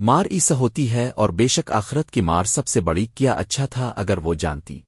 مار ایسا ہوتی ہے اور بے شک آخرت کی مار سب سے بڑی کیا اچھا تھا اگر وہ جانتی۔